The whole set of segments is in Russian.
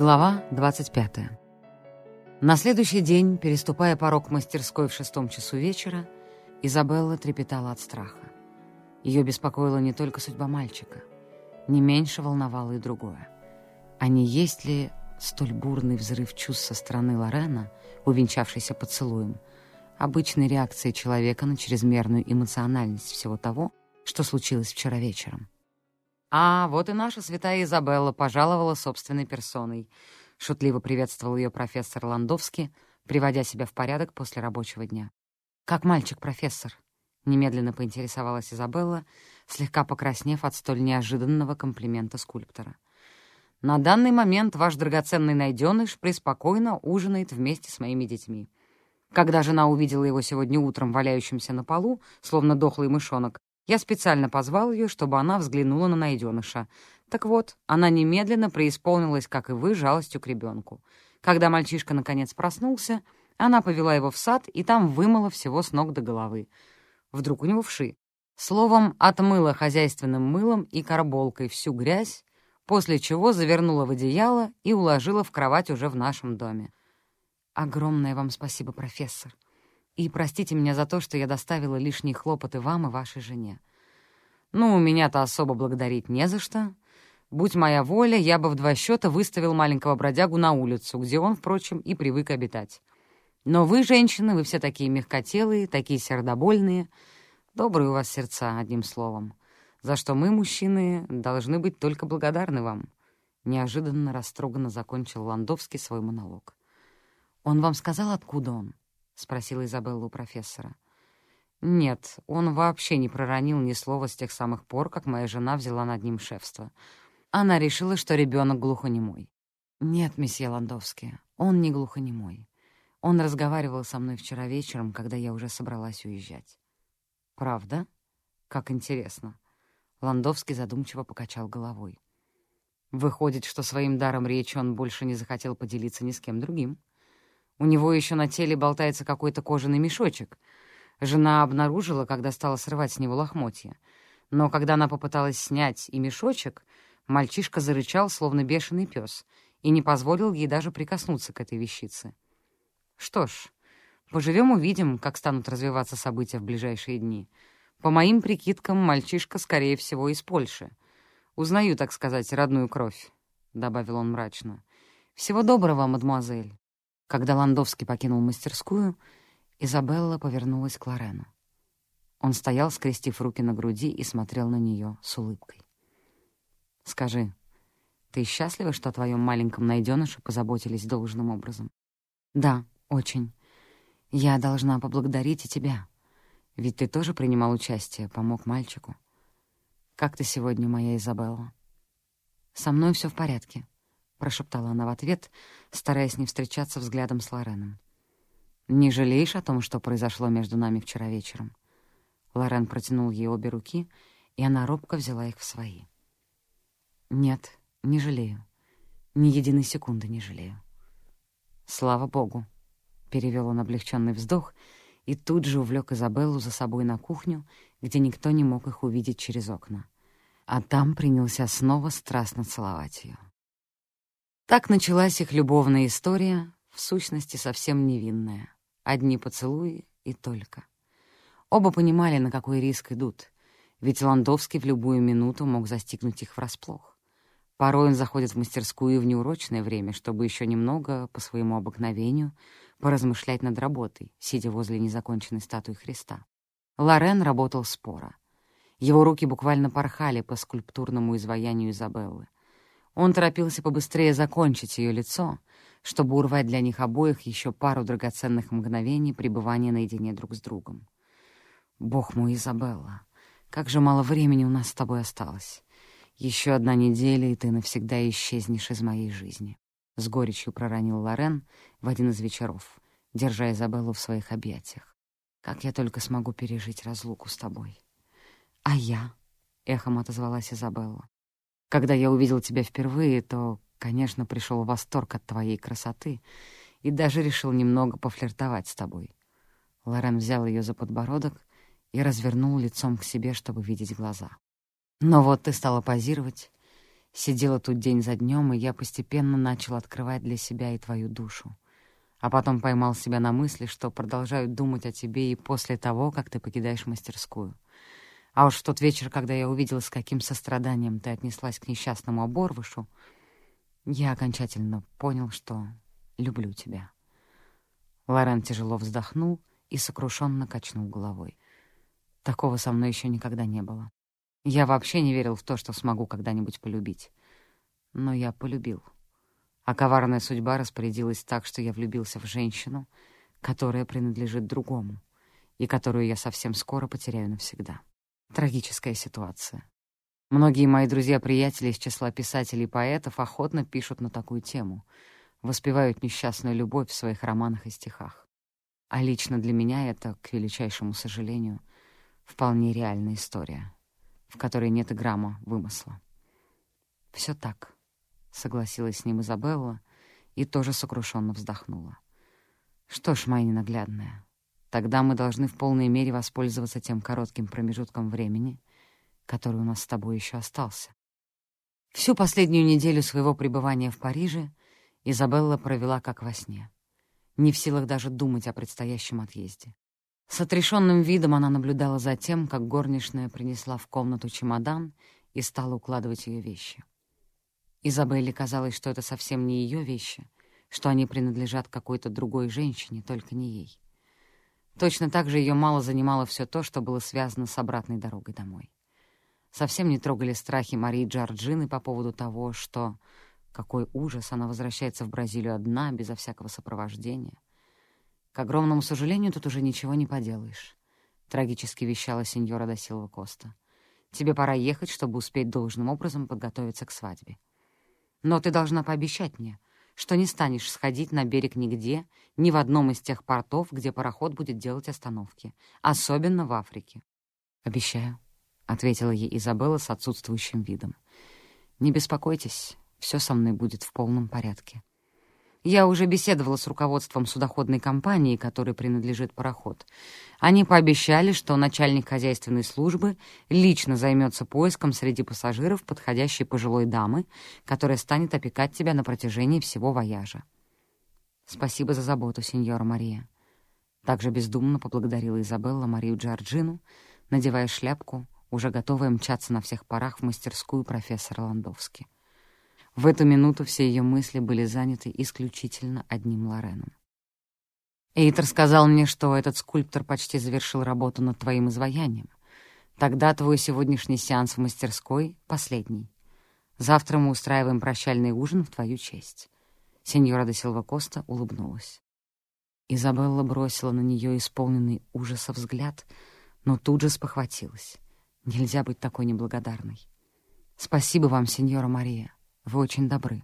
Глава 25. На следующий день, переступая порог мастерской в шестом часу вечера, Изабелла трепетала от страха. Ее беспокоила не только судьба мальчика, не меньше волновало и другое. А не есть ли столь бурный взрыв чувств со стороны Лорена, увенчавшийся поцелуем, обычной реакцией человека на чрезмерную эмоциональность всего того, что случилось вчера вечером? «А, вот и наша святая Изабелла пожаловала собственной персоной», — шутливо приветствовал ее профессор Ландовский, приводя себя в порядок после рабочего дня. «Как мальчик, профессор?» — немедленно поинтересовалась Изабелла, слегка покраснев от столь неожиданного комплимента скульптора. «На данный момент ваш драгоценный найденыш преспокойно ужинает вместе с моими детьми. Когда жена увидела его сегодня утром валяющимся на полу, словно дохлый мышонок, я специально позвал ее, чтобы она взглянула на найденыша. Так вот, она немедленно преисполнилась, как и вы, жалостью к ребенку. Когда мальчишка наконец проснулся, она повела его в сад и там вымыла всего с ног до головы. Вдруг у него вши. Словом, отмыла хозяйственным мылом и карболкой всю грязь, после чего завернула в одеяло и уложила в кровать уже в нашем доме. Огромное вам спасибо, профессор. И простите меня за то, что я доставила лишние хлопоты вам и вашей жене. Ну, меня-то особо благодарить не за что. Будь моя воля, я бы в два счета выставил маленького бродягу на улицу, где он, впрочем, и привык обитать. Но вы, женщины, вы все такие мягкотелые, такие сердобольные. Добрые у вас сердца, одним словом. За что мы, мужчины, должны быть только благодарны вам. Неожиданно растроганно закончил Ландовский свой монолог. Он вам сказал, откуда он? — спросила Изабелла у профессора. «Нет, он вообще не проронил ни слова с тех самых пор, как моя жена взяла над ним шефство. Она решила, что ребенок глухонемой». «Нет, месье Ландовский, он не глухонемой. Он разговаривал со мной вчера вечером, когда я уже собралась уезжать». «Правда? Как интересно». Ландовский задумчиво покачал головой. «Выходит, что своим даром речи он больше не захотел поделиться ни с кем другим». У него еще на теле болтается какой-то кожаный мешочек. Жена обнаружила, когда стала срывать с него лохмотья. Но когда она попыталась снять и мешочек, мальчишка зарычал, словно бешеный пес, и не позволил ей даже прикоснуться к этой вещице. Что ж, поживем-увидим, как станут развиваться события в ближайшие дни. По моим прикидкам, мальчишка, скорее всего, из Польши. Узнаю, так сказать, родную кровь, — добавил он мрачно. Всего доброго, мадемуазель. Когда Ландовский покинул мастерскую, Изабелла повернулась к Лорену. Он стоял, скрестив руки на груди, и смотрел на нее с улыбкой. «Скажи, ты счастлива, что о твоем маленьком найденыше позаботились должным образом?» «Да, очень. Я должна поблагодарить и тебя. Ведь ты тоже принимал участие, помог мальчику. Как ты сегодня, моя Изабелла?» «Со мной все в порядке прошептала она в ответ, стараясь не встречаться взглядом с Лореном. «Не жалеешь о том, что произошло между нами вчера вечером?» Лорен протянул ей обе руки, и она робко взяла их в свои. «Нет, не жалею. Ни единой секунды не жалею». «Слава Богу!» — перевел он облегченный вздох и тут же увлек Изабеллу за собой на кухню, где никто не мог их увидеть через окна. А там принялся снова страстно целовать ее. Так началась их любовная история, в сущности совсем невинная. Одни поцелуи и только. Оба понимали, на какой риск идут, ведь Ландовский в любую минуту мог застигнуть их врасплох. Порой он заходит в мастерскую в неурочное время, чтобы еще немного, по своему обыкновению, поразмышлять над работой, сидя возле незаконченной статуи Христа. Лорен работал споро. Его руки буквально порхали по скульптурному изваянию Изабеллы — он торопился побыстрее закончить ее лицо, чтобы урвать для них обоих еще пару драгоценных мгновений пребывания наедине друг с другом. «Бог мой, Изабелла, как же мало времени у нас с тобой осталось. Еще одна неделя, и ты навсегда исчезнешь из моей жизни», — с горечью проронил Лорен в один из вечеров, держа Изабеллу в своих объятиях. «Как я только смогу пережить разлуку с тобой». «А я?» — эхом отозвалась Изабелла. Когда я увидел тебя впервые, то, конечно, пришел восторг от твоей красоты и даже решил немного пофлиртовать с тобой. Лорен взял ее за подбородок и развернул лицом к себе, чтобы видеть глаза. Но вот ты стала позировать, Сидела тут день за днем, и я постепенно начал открывать для себя и твою душу. А потом поймал себя на мысли, что продолжаю думать о тебе и после того, как ты покидаешь мастерскую. А уж в тот вечер, когда я увидела, с каким состраданием ты отнеслась к несчастному оборвышу, я окончательно понял, что люблю тебя. Лорен тяжело вздохнул и сокрушенно качнул головой. Такого со мной еще никогда не было. Я вообще не верил в то, что смогу когда-нибудь полюбить. Но я полюбил. А коварная судьба распорядилась так, что я влюбился в женщину, которая принадлежит другому, и которую я совсем скоро потеряю навсегда. Трагическая ситуация. Многие мои друзья-приятели из числа писателей и поэтов охотно пишут на такую тему, воспевают несчастную любовь в своих романах и стихах. А лично для меня это, к величайшему сожалению, вполне реальная история в которой нет и грамма вымысла. «Все так», — согласилась с ним Изабелла и тоже сокрушенно вздохнула. «Что ж, моя ненаглядная, тогда мы должны в полной мере воспользоваться тем коротким промежутком времени, который у нас с тобой еще остался». Всю последнюю неделю своего пребывания в Париже Изабелла провела как во сне, не в силах даже думать о предстоящем отъезде. С отрешенным видом она наблюдала за тем, как горничная принесла в комнату чемодан и стала укладывать ее вещи. Изабелле казалось, что это совсем не ее вещи, что они принадлежат какой-то другой женщине, только не ей. Точно так же ее мало занимало все то, что было связано с обратной дорогой домой. Совсем не трогали страхи Марии Джорджины по поводу того, что... Какой ужас, она возвращается в Бразилию одна, безо всякого сопровождения — к огромному сожалению, тут уже ничего не поделаешь. Трагически вещала сеньора да Силва Коста. Тебе пора ехать, чтобы успеть должным образом подготовиться к свадьбе. Но ты должна пообещать мне, что не станешь сходить на берег нигде, ни в одном из тех портов, где пароход будет делать остановки, особенно в Африке. «Обещаю», — ответила ей Изабелла с отсутствующим видом. «Не беспокойтесь, все со мной будет в полном порядке. Я уже беседовала с руководством судоходной компании, которой принадлежит пароход. Они пообещали, что начальник хозяйственной службы лично займется поиском среди пассажиров подходящей пожилой дамы, которая станет опекать тебя на протяжении всего вояжа. Спасибо за заботу, сеньора Мария. Также бездумно поблагодарила Изабелла Марию Джорджину, надевая шляпку, уже готовая мчаться на всех парах в мастерскую профессора Ландовски. В эту минуту все ее мысли были заняты исключительно одним Лореном. Эйтер сказал мне, что этот скульптор почти завершил работу над твоим изваянием. Тогда твой сегодняшний сеанс в мастерской — последний. Завтра мы устраиваем прощальный ужин в твою честь. Сеньора де Силва Коста улыбнулась. Изабелла бросила на нее исполненный ужаса взгляд, но тут же спохватилась. Нельзя быть такой неблагодарной. Спасибо вам, сеньора Мария. Вы очень добры.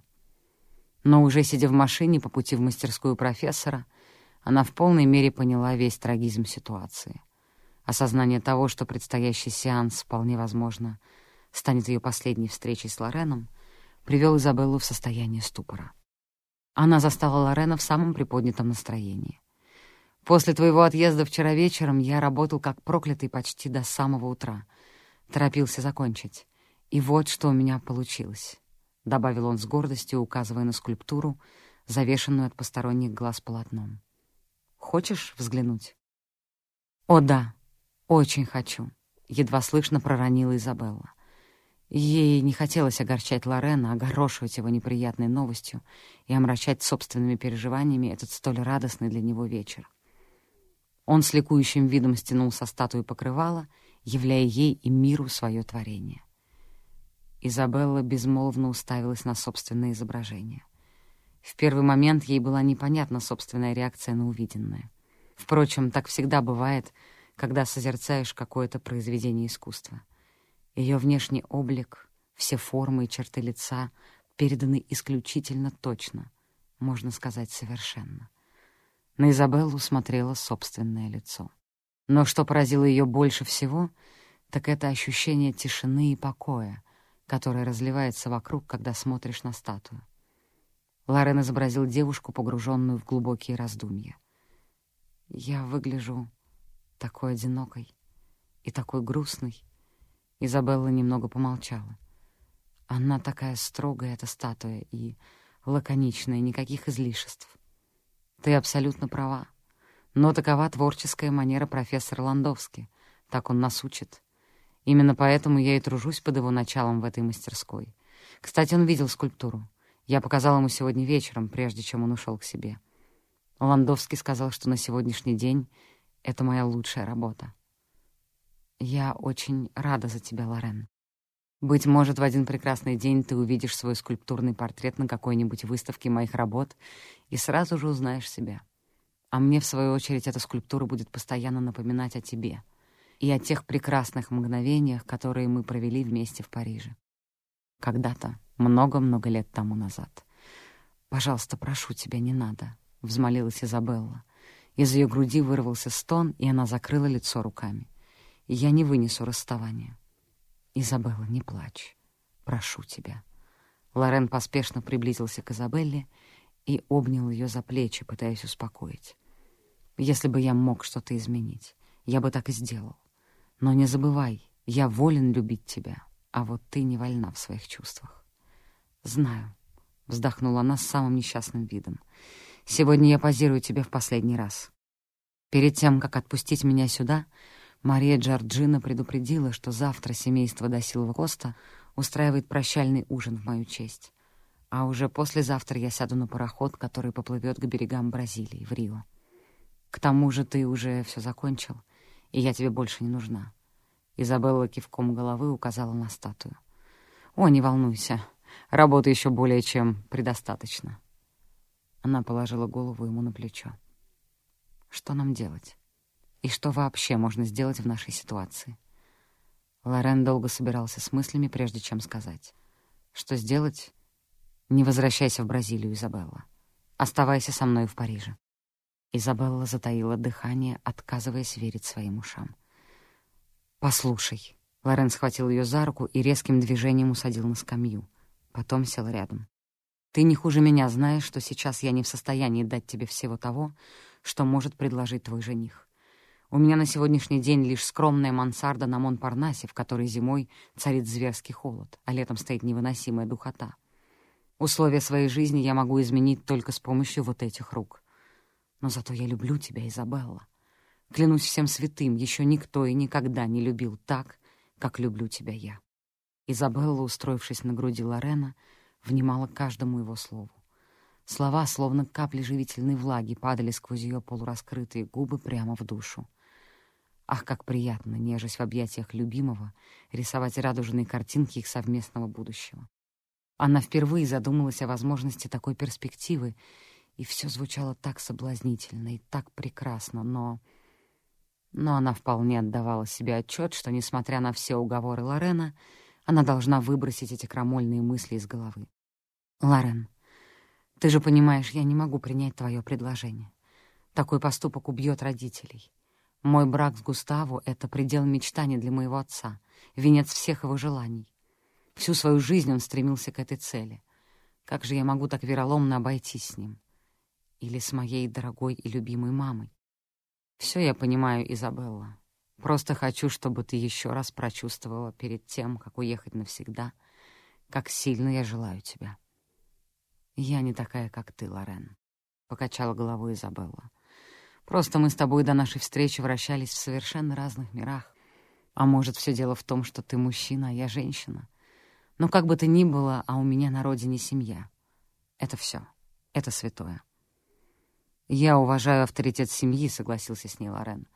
Но уже сидя в машине по пути в мастерскую профессора, она в полной мере поняла весь трагизм ситуации. Осознание того, что предстоящий сеанс, вполне возможно, станет ее последней встречей с Лореном, привел Изабеллу в состояние ступора. Она застала Лорена в самом приподнятом настроении. «После твоего отъезда вчера вечером я работал как проклятый почти до самого утра. Торопился закончить. И вот что у меня получилось. — добавил он с гордостью, указывая на скульптуру, завешенную от посторонних глаз полотном. «Хочешь взглянуть?» «О, да, очень хочу», — едва слышно проронила Изабелла. Ей не хотелось огорчать Лорена, огорошивать его неприятной новостью и омрачать собственными переживаниями этот столь радостный для него вечер. Он с ликующим видом стянул со статуи покрывала, являя ей и миру свое творение. Изабелла безмолвно уставилась на собственное изображение. В первый момент ей была непонятна собственная реакция на увиденное. Впрочем, так всегда бывает, когда созерцаешь какое-то произведение искусства. Ее внешний облик, все формы и черты лица переданы исключительно точно, можно сказать, совершенно. На Изабеллу смотрело собственное лицо. Но что поразило ее больше всего, так это ощущение тишины и покоя, которая разливается вокруг, когда смотришь на статую. Лорен изобразил девушку, погруженную в глубокие раздумья. «Я выгляжу такой одинокой и такой грустной». Изабелла немного помолчала. Она такая строгая, эта статуя, и лаконичная, никаких излишеств. Ты абсолютно права. Но такова творческая манера профессора Ландовски. Так он нас учит. Именно поэтому я и тружусь под его началом в этой мастерской. Кстати, он видел скульптуру. Я показал ему сегодня вечером, прежде чем он ушел к себе. Ландовский сказал, что на сегодняшний день это моя лучшая работа. Я очень рада за тебя, Лорен. Быть может, в один прекрасный день ты увидишь свой скульптурный портрет на какой-нибудь выставке моих работ и сразу же узнаешь себя. А мне, в свою очередь, эта скульптура будет постоянно напоминать о тебе и о тех прекрасных мгновениях, которые мы провели вместе в Париже. Когда-то, много-много лет тому назад. «Пожалуйста, прошу тебя, не надо», — взмолилась Изабелла. Из ее груди вырвался стон, и она закрыла лицо руками. «Я не вынесу расставания». «Изабелла, не плачь. Прошу тебя». Лорен поспешно приблизился к Изабелле и обнял ее за плечи, пытаясь успокоить. «Если бы я мог что-то изменить, я бы так и сделал. Но не забывай, я волен любить тебя, а вот ты не вольна в своих чувствах». «Знаю», — вздохнула она с самым несчастным видом. «Сегодня я позирую тебе в последний раз. Перед тем, как отпустить меня сюда, Мария Джорджина предупредила, что завтра семейство Досилова Коста устраивает прощальный ужин в мою честь. А уже послезавтра я сяду на пароход, который поплывет к берегам Бразилии, в Рио. К тому же ты уже все закончил, и я тебе больше не нужна. Изабелла кивком головы указала на статую. «О, не волнуйся, работы еще более чем предостаточно». Она положила голову ему на плечо. «Что нам делать?» И что вообще можно сделать в нашей ситуации? Лорен долго собирался с мыслями, прежде чем сказать. Что сделать? Не возвращайся в Бразилию, Изабелла. Оставайся со мной в Париже. Изабелла затаила дыхание, отказываясь верить своим ушам. «Послушай». Лорен схватил ее за руку и резким движением усадил на скамью. Потом сел рядом. «Ты не хуже меня знаешь, что сейчас я не в состоянии дать тебе всего того, что может предложить твой жених. У меня на сегодняшний день лишь скромная мансарда на Монпарнасе, в которой зимой царит зверский холод, а летом стоит невыносимая духота. Условия своей жизни я могу изменить только с помощью вот этих рук. Но зато я люблю тебя, Изабелла. Клянусь всем святым, еще никто и никогда не любил так, как люблю тебя я. Изабелла, устроившись на груди Лорена, внимала каждому его слову. Слова, словно капли живительной влаги, падали сквозь ее полураскрытые губы прямо в душу. Ах, как приятно, нежесть в объятиях любимого, рисовать радужные картинки их совместного будущего. Она впервые задумалась о возможности такой перспективы, и все звучало так соблазнительно и так прекрасно, но... Но она вполне отдавала себе отчет, что, несмотря на все уговоры Лорена, она должна выбросить эти крамольные мысли из головы. «Лорен, ты же понимаешь, я не могу принять твое предложение. Такой поступок убьет родителей. Мой брак с Густаво — это предел мечтаний для моего отца, венец всех его желаний. Всю свою жизнь он стремился к этой цели. Как же я могу так вероломно обойтись с ним? Или с моей дорогой и любимой мамой? Все я понимаю, Изабелла. Просто хочу, чтобы ты еще раз прочувствовала перед тем, как уехать навсегда, как сильно я желаю тебя. Я не такая, как ты, Лорен, — покачала головой Изабелла. Просто мы с тобой до нашей встречи вращались в совершенно разных мирах. А может, все дело в том, что ты мужчина, а я женщина. Но как бы то ни было, а у меня на родине семья. Это все. Это святое. «Я уважаю авторитет семьи», — согласился с ней Лорен.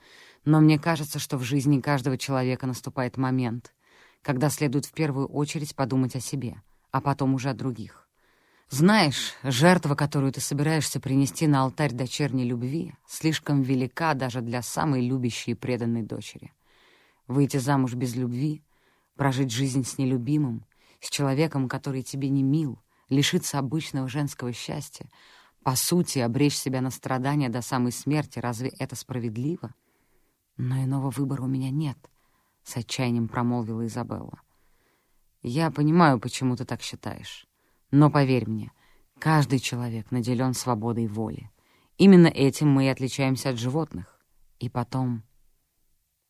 «Но мне кажется, что в жизни каждого человека наступает момент, когда следует в первую очередь подумать о себе, а потом уже о других. Знаешь, жертва, которую ты собираешься принести на алтарь дочерней любви, слишком велика даже для самой любящей и преданной дочери. Выйти замуж без любви, прожить жизнь с нелюбимым, с человеком, который тебе не мил, лишиться обычного женского счастья, по сути, обречь себя на страдания до самой смерти, разве это справедливо? Но иного выбора у меня нет, — с отчаянием промолвила Изабелла. Я понимаю, почему ты так считаешь. Но поверь мне, каждый человек наделен свободой воли. Именно этим мы и отличаемся от животных. И потом...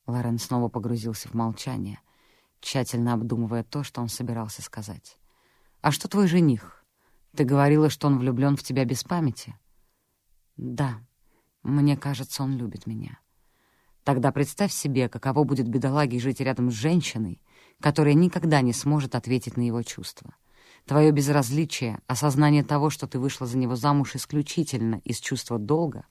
Лорен снова погрузился в молчание, тщательно обдумывая то, что он собирался сказать. «А что твой жених? Ты говорила, что он влюблен в тебя без памяти?» «Да, мне кажется, он любит меня». Тогда представь себе, каково будет бедолаге жить рядом с женщиной, которая никогда не сможет ответить на его чувства. Твое безразличие, осознание того, что ты вышла за него замуж исключительно из чувства долга,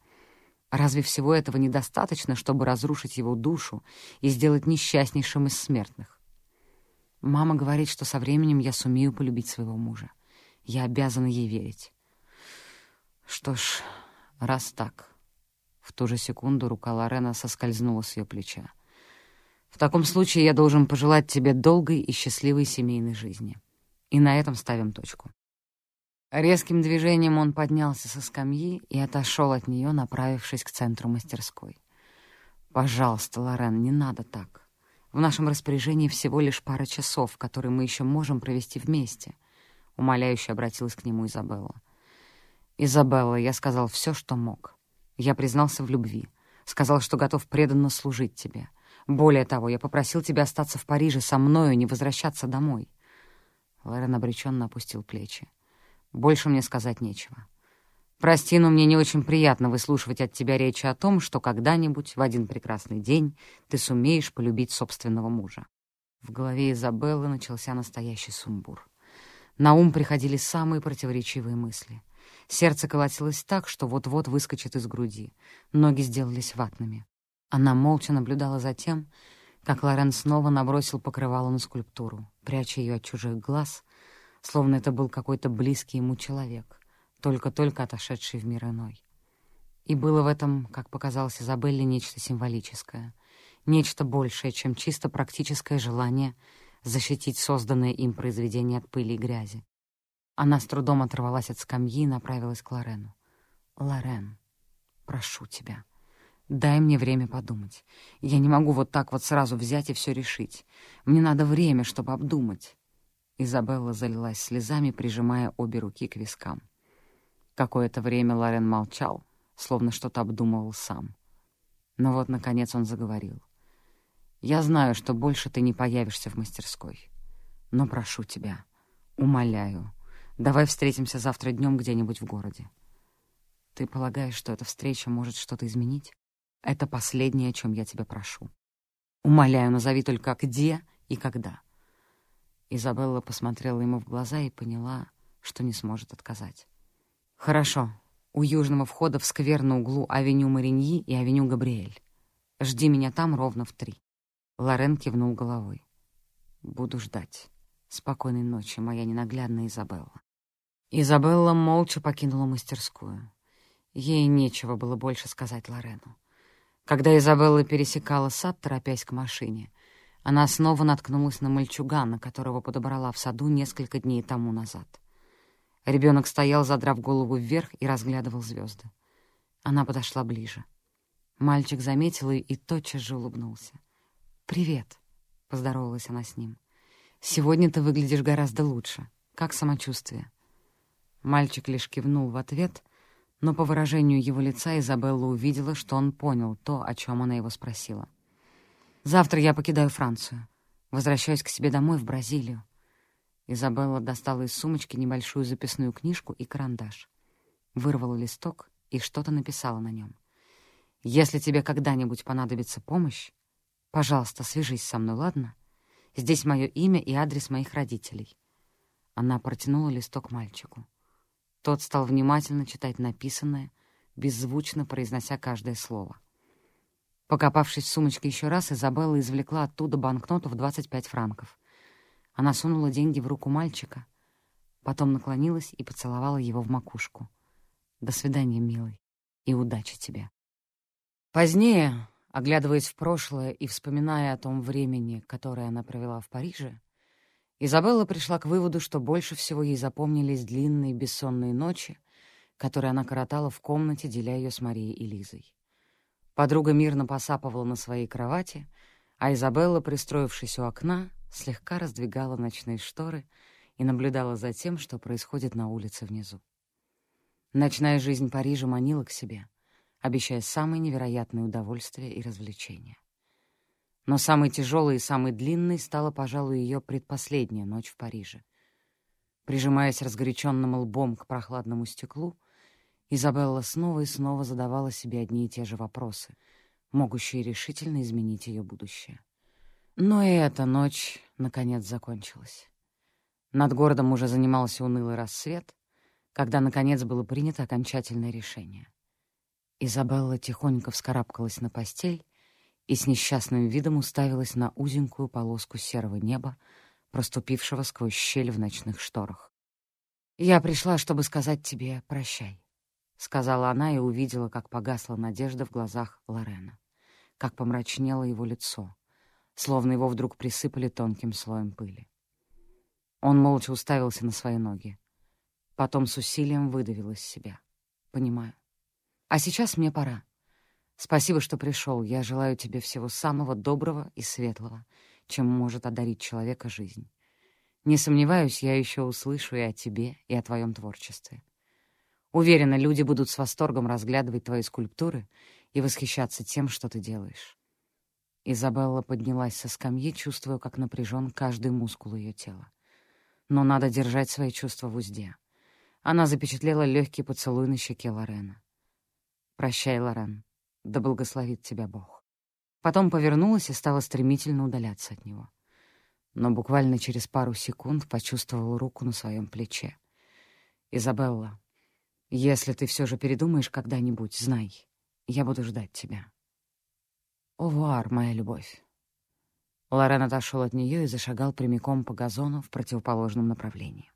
разве всего этого недостаточно, чтобы разрушить его душу и сделать несчастнейшим из смертных? Мама говорит, что со временем я сумею полюбить своего мужа. Я обязана ей верить. Что ж, раз так... В ту же секунду рука Лорена соскользнула с ее плеча. «В таком случае я должен пожелать тебе долгой и счастливой семейной жизни. И на этом ставим точку». Резким движением он поднялся со скамьи и отошел от нее, направившись к центру мастерской. «Пожалуйста, Лорен, не надо так. В нашем распоряжении всего лишь пара часов, которые мы еще можем провести вместе», — умоляюще обратилась к нему Изабелла. «Изабелла, я сказал все, что мог. Я признался в любви, сказал, что готов преданно служить тебе. Более того, я попросил тебя остаться в Париже со мною, не возвращаться домой». Лорен обреченно опустил плечи. «Больше мне сказать нечего. Прости, но мне не очень приятно выслушивать от тебя речи о том, что когда-нибудь, в один прекрасный день, ты сумеешь полюбить собственного мужа». В голове Изабеллы начался настоящий сумбур. На ум приходили самые противоречивые мысли. Сердце колотилось так, что вот-вот выскочит из груди. Ноги сделались ватными. Она молча наблюдала за тем, как Лорен снова набросил покрывало на скульптуру, пряча ее от чужих глаз, словно это был какой-то близкий ему человек, только-только отошедший в мир иной. И было в этом, как показалось Изабелле, нечто символическое, нечто большее, чем чисто практическое желание защитить созданное им произведение от пыли и грязи. Она с трудом оторвалась от скамьи и направилась к Лорену. «Лорен, прошу тебя, дай мне время подумать. Я не могу вот так вот сразу взять и все решить. Мне надо время, чтобы обдумать». Изабелла залилась слезами, прижимая обе руки к вискам. Какое-то время Лорен молчал, словно что-то обдумывал сам. Но вот, наконец, он заговорил. «Я знаю, что больше ты не появишься в мастерской. Но прошу тебя, умоляю, Давай встретимся завтра днем где-нибудь в городе. Ты полагаешь, что эта встреча может что-то изменить? Это последнее, о чем я тебя прошу. Умоляю, назови только где и когда. Изабелла посмотрела ему в глаза и поняла, что не сможет отказать. «Хорошо. У южного входа в сквер на углу авеню Мариньи и авеню Габриэль. Жди меня там ровно в три». Лорен кивнул головой. «Буду ждать. Спокойной ночи, моя ненаглядная Изабелла». Изабелла молча покинула мастерскую. Ей нечего было больше сказать Лорену. Когда Изабелла пересекала сад, торопясь к машине, она снова наткнулась на мальчугана, которого подобрала в саду несколько дней тому назад. Ребенок стоял, задрав голову вверх, и разглядывал звезды. Она подошла ближе. Мальчик заметил ее и тотчас же улыбнулся. «Привет», — поздоровалась она с ним. «Сегодня ты выглядишь гораздо лучше. Как самочувствие?» Мальчик лишь кивнул в ответ, но по выражению его лица Изабелла увидела, что он понял то, о чем она его спросила. «Завтра я покидаю Францию. Возвращаюсь к себе домой в Бразилию». Изабелла достала из сумочки небольшую записную книжку и карандаш. Вырвала листок и что-то написала на нем. «Если тебе когда-нибудь понадобится помощь, пожалуйста, свяжись со мной, ладно? Здесь мое имя и адрес моих родителей». Она протянула листок мальчику. Тот стал внимательно читать написанное, беззвучно произнося каждое слово. Покопавшись в сумочке еще раз, Изабелла извлекла оттуда банкноту в 25 франков. Она сунула деньги в руку мальчика, потом наклонилась и поцеловала его в макушку. «До свидания, милый, и удачи тебе». Позднее, оглядываясь в прошлое и вспоминая о том времени, которое она провела в Париже, Изабелла пришла к выводу, что больше всего ей запомнились длинные бессонные ночи, которые она коротала в комнате, деля ее с Марией и Лизой. Подруга мирно посапывала на своей кровати, а Изабелла, пристроившись у окна, слегка раздвигала ночные шторы и наблюдала за тем, что происходит на улице внизу. Ночная жизнь Парижа манила к себе, обещая самые невероятные удовольствия и развлечения. Но самой тяжелой и самой длинной стала, пожалуй, ее предпоследняя ночь в Париже. Прижимаясь разгоряченным лбом к прохладному стеклу, Изабелла снова и снова задавала себе одни и те же вопросы, могущие решительно изменить ее будущее. Но и эта ночь, наконец, закончилась. Над городом уже занимался унылый рассвет, когда, наконец, было принято окончательное решение. Изабелла тихонько вскарабкалась на постель и с несчастным видом уставилась на узенькую полоску серого неба, проступившего сквозь щель в ночных шторах. «Я пришла, чтобы сказать тебе прощай», — сказала она и увидела, как погасла надежда в глазах Лорена, как помрачнело его лицо, словно его вдруг присыпали тонким слоем пыли. Он молча уставился на свои ноги. Потом с усилием выдавил из себя. «Понимаю. А сейчас мне пора. Спасибо, что пришел. Я желаю тебе всего самого доброго и светлого, чем может одарить человека жизнь. Не сомневаюсь, я еще услышу и о тебе, и о твоем творчестве. Уверена, люди будут с восторгом разглядывать твои скульптуры и восхищаться тем, что ты делаешь. Изабелла поднялась со скамьи, чувствуя, как напряжен каждый мускул ее тела. Но надо держать свои чувства в узде. Она запечатлела легкий поцелуй на щеке Лорена. «Прощай, Лорен. Да благословит тебя Бог». Потом повернулась и стала стремительно удаляться от него. Но буквально через пару секунд почувствовала руку на своем плече. «Изабелла, если ты все же передумаешь когда-нибудь, знай, я буду ждать тебя». «Овуар, моя любовь». Лорен отошел от нее и зашагал прямиком по газону в противоположном направлении.